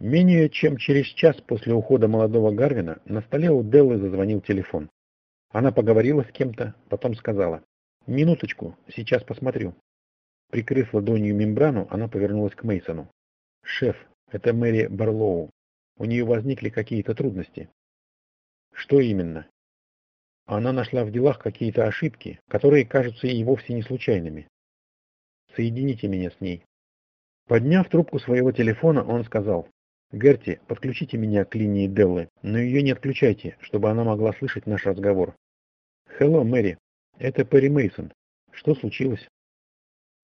Менее чем через час после ухода молодого Гарвина на столе у Деллы зазвонил телефон. Она поговорила с кем-то, потом сказала «Минуточку, сейчас посмотрю». Прикрыв ладонью мембрану, она повернулась к Мейсону. «Шеф, это Мэри Барлоу. У нее возникли какие-то трудности». «Что именно?» Она нашла в делах какие-то ошибки, которые кажутся ей вовсе не случайными. Соедините меня с ней. Подняв трубку своего телефона, он сказал, «Герти, подключите меня к линии Деллы, но ее не отключайте, чтобы она могла слышать наш разговор». «Хелло, Мэри, это Перри Мейсон. Что случилось?»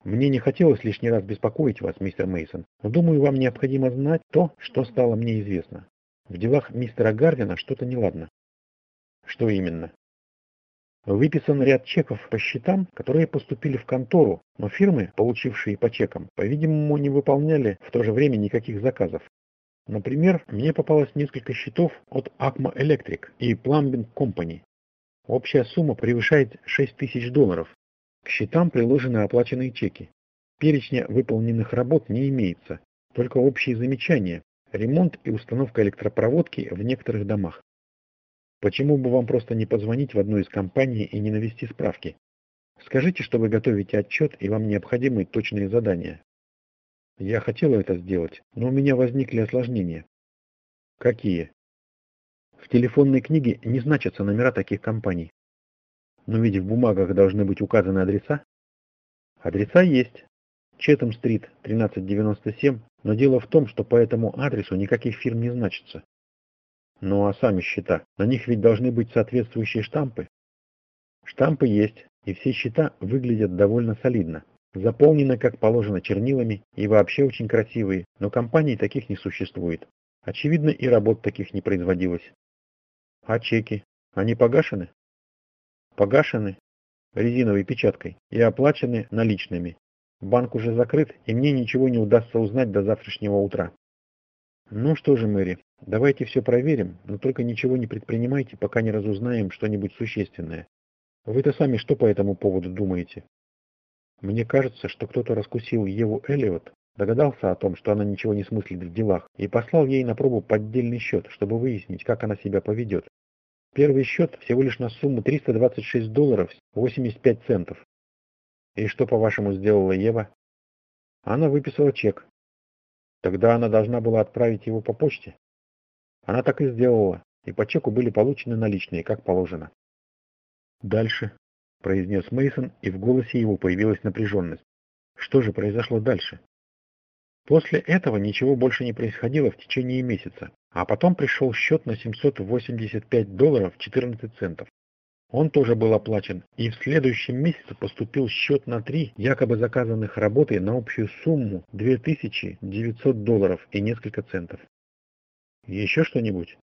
«Мне не хотелось лишний раз беспокоить вас, мистер Мейсон, но думаю, вам необходимо знать то, что стало мне известно. В делах мистера Гардина что-то неладно». «Что именно?» Выписан ряд чеков по счетам, которые поступили в контору, но фирмы, получившие по чекам, по-видимому, не выполняли в то же время никаких заказов. Например, мне попалось несколько счетов от Acma Electric и Plumbing Company. Общая сумма превышает 6 тысяч долларов. К счетам приложены оплаченные чеки. Перечня выполненных работ не имеется, только общие замечания, ремонт и установка электропроводки в некоторых домах. Почему бы вам просто не позвонить в одну из компаний и не навести справки? Скажите, что вы готовите отчет и вам необходимы точные задания. Я хотела это сделать, но у меня возникли осложнения. Какие? В телефонной книге не значатся номера таких компаний. Но ведь в бумагах должны быть указаны адреса. Адреса есть. Четом-стрит, 1397, но дело в том, что по этому адресу никаких фирм не значится. Ну а сами счета, на них ведь должны быть соответствующие штампы. Штампы есть, и все счета выглядят довольно солидно. Заполнены, как положено, чернилами и вообще очень красивые, но компаний таких не существует. Очевидно, и работ таких не производилось. А чеки? Они погашены? Погашены резиновой печаткой и оплачены наличными. Банк уже закрыт, и мне ничего не удастся узнать до завтрашнего утра. Ну что же, Мэри, давайте все проверим, но только ничего не предпринимайте, пока не разузнаем что-нибудь существенное. Вы-то сами что по этому поводу думаете? Мне кажется, что кто-то раскусил Еву Эллиот, догадался о том, что она ничего не смыслит в делах, и послал ей на пробу поддельный счет, чтобы выяснить, как она себя поведет. Первый счет всего лишь на сумму 326 долларов 85 центов. И что, по-вашему, сделала Ева? Она выписала чек, Тогда она должна была отправить его по почте. Она так и сделала, и по чеку были получены наличные, как положено. Дальше, произнес Мейсон, и в голосе его появилась напряженность. Что же произошло дальше? После этого ничего больше не происходило в течение месяца, а потом пришел счет на 785 долларов 14 центов. Он тоже был оплачен, и в следующем месяце поступил счет на три якобы заказанных работы на общую сумму 2900 долларов и несколько центов. Еще что-нибудь?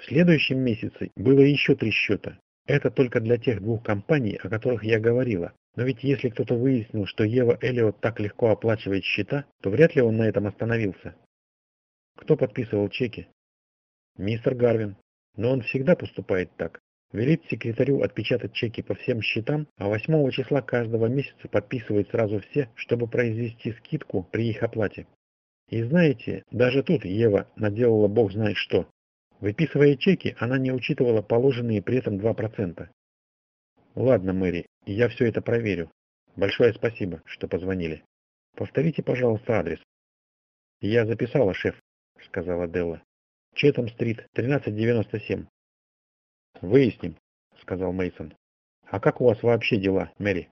В следующем месяце было еще три счета. Это только для тех двух компаний, о которых я говорила. Но ведь если кто-то выяснил, что Ева Эллиот так легко оплачивает счета, то вряд ли он на этом остановился. Кто подписывал чеки? Мистер Гарвин. Но он всегда поступает так. Велит секретарю отпечатать чеки по всем счетам, а 8 числа каждого месяца подписывает сразу все, чтобы произвести скидку при их оплате. И знаете, даже тут Ева наделала бог знает что. Выписывая чеки, она не учитывала положенные при этом 2%. Ладно, Мэри, я все это проверю. Большое спасибо, что позвонили. Повторите, пожалуйста, адрес. Я записала, шеф, сказала Делла. Четом-стрит, 1397. Выясним, сказал Мейсон. А как у вас вообще дела, Мэри?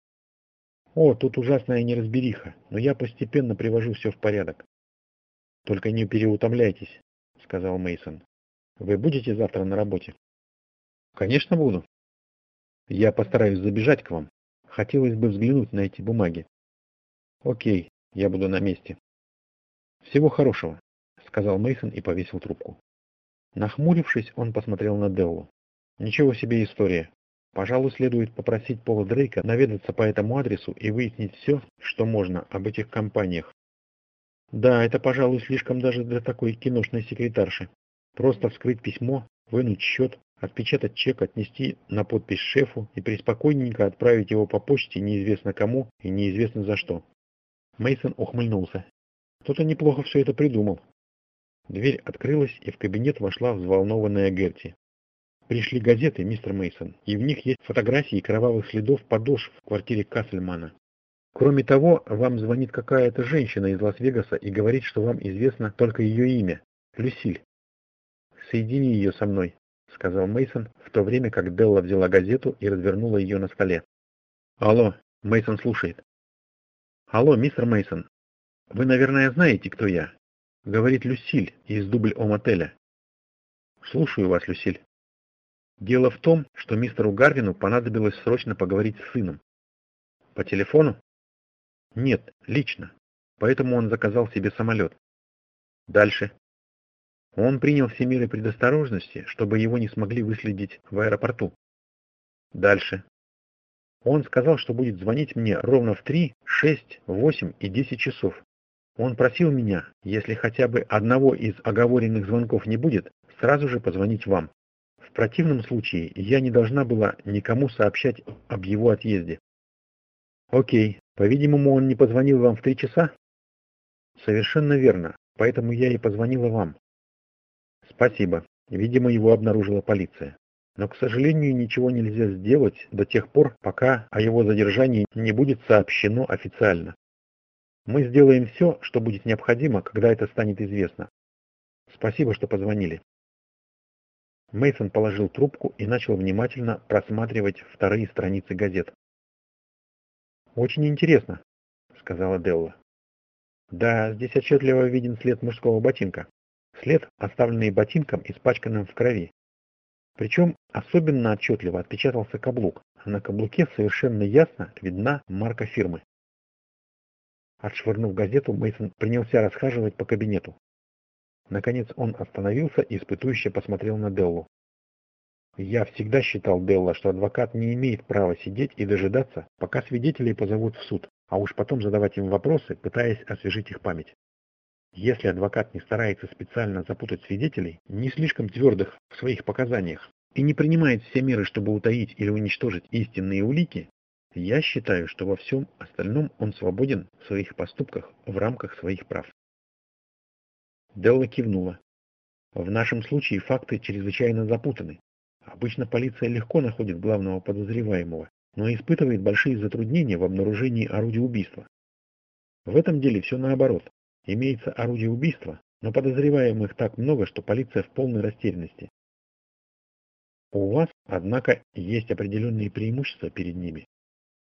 О, тут ужасная неразбериха, но я постепенно привожу все в порядок. Только не переутомляйтесь, сказал Мейсон. Вы будете завтра на работе? Конечно, буду. Я постараюсь забежать к вам. Хотелось бы взглянуть на эти бумаги. Окей, я буду на месте. Всего хорошего, сказал Мейсон и повесил трубку. Нахмурившись, он посмотрел на Деллу. Ничего себе история. Пожалуй, следует попросить Пола Дрейка наведаться по этому адресу и выяснить все, что можно об этих компаниях. Да, это, пожалуй, слишком даже для такой киношной секретарши. Просто вскрыть письмо, вынуть счет, отпечатать чек, отнести на подпись шефу и преспокойненько отправить его по почте неизвестно кому и неизвестно за что. Мейсон ухмыльнулся. Кто-то неплохо все это придумал. Дверь открылась, и в кабинет вошла взволнованная Герти. Пришли газеты, мистер Мейсон, и в них есть фотографии кровавых следов подошв в квартире Кассельмана. Кроме того, вам звонит какая-то женщина из Лас-Вегаса и говорит, что вам известно только ее имя – Люсиль. Соедини ее со мной, сказал Мейсон, в то время как Делла взяла газету и развернула ее на столе. Алло, Мейсон слушает. Алло, мистер Мейсон. Вы, наверное, знаете, кто я. Говорит Люсиль из дубль Ом отеля. Слушаю вас, Люсиль. Дело в том, что мистеру Гарвину понадобилось срочно поговорить с сыном. По телефону? Нет, лично. Поэтому он заказал себе самолет. Дальше. Он принял все меры предосторожности, чтобы его не смогли выследить в аэропорту. Дальше. Он сказал, что будет звонить мне ровно в 3, 6, 8 и 10 часов. Он просил меня, если хотя бы одного из оговоренных звонков не будет, сразу же позвонить вам. В противном случае я не должна была никому сообщать об его отъезде. Окей, по-видимому, он не позвонил вам в три часа? Совершенно верно, поэтому я и позвонила вам. Спасибо. Видимо, его обнаружила полиция. Но, к сожалению, ничего нельзя сделать до тех пор, пока о его задержании не будет сообщено официально. Мы сделаем все, что будет необходимо, когда это станет известно. Спасибо, что позвонили. Мейсон положил трубку и начал внимательно просматривать вторые страницы газет. «Очень интересно», — сказала Делла. «Да, здесь отчетливо виден след мужского ботинка. След, оставленный ботинком, испачканным в крови. Причем особенно отчетливо отпечатался каблук, а на каблуке совершенно ясно видна марка фирмы. Отшвырнув газету, Мейсон принялся расхаживать по кабинету. Наконец он остановился и испытующе посмотрел на Деллу. Я всегда считал, Делла, что адвокат не имеет права сидеть и дожидаться, пока свидетелей позовут в суд, а уж потом задавать им вопросы, пытаясь освежить их память. Если адвокат не старается специально запутать свидетелей, не слишком твердых в своих показаниях, и не принимает все меры, чтобы утаить или уничтожить истинные улики, я считаю, что во всем остальном он свободен в своих поступках в рамках своих прав. Делла кивнула. В нашем случае факты чрезвычайно запутаны. Обычно полиция легко находит главного подозреваемого, но испытывает большие затруднения в обнаружении орудия убийства. В этом деле все наоборот. Имеется орудие убийства, но подозреваемых так много, что полиция в полной растерянности. У вас, однако, есть определенные преимущества перед ними.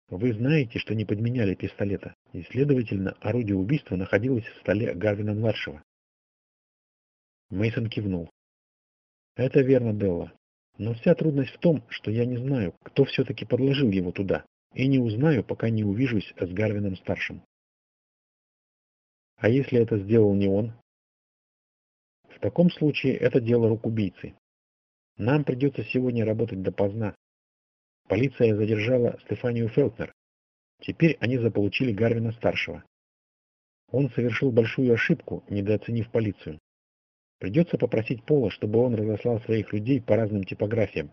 Вы знаете, что не подменяли пистолета, и, следовательно, орудие убийства находилось в столе Гарвина-младшего. Мейсон кивнул. Это верно, Делла. Но вся трудность в том, что я не знаю, кто все-таки подложил его туда, и не узнаю, пока не увижусь с Гарвином-старшим. А если это сделал не он? В таком случае это дело рук убийцы. Нам придется сегодня работать допоздна. Полиция задержала Стефанию Фелтнер. Теперь они заполучили Гарвина-старшего. Он совершил большую ошибку, недооценив полицию. Придется попросить Пола, чтобы он разослал своих людей по разным типографиям.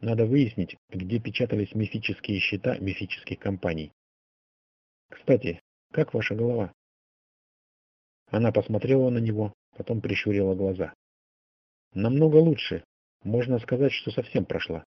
Надо выяснить, где печатались мифические счета мифических компаний. Кстати, как ваша голова? Она посмотрела на него, потом прищурила глаза. Намного лучше. Можно сказать, что совсем прошла.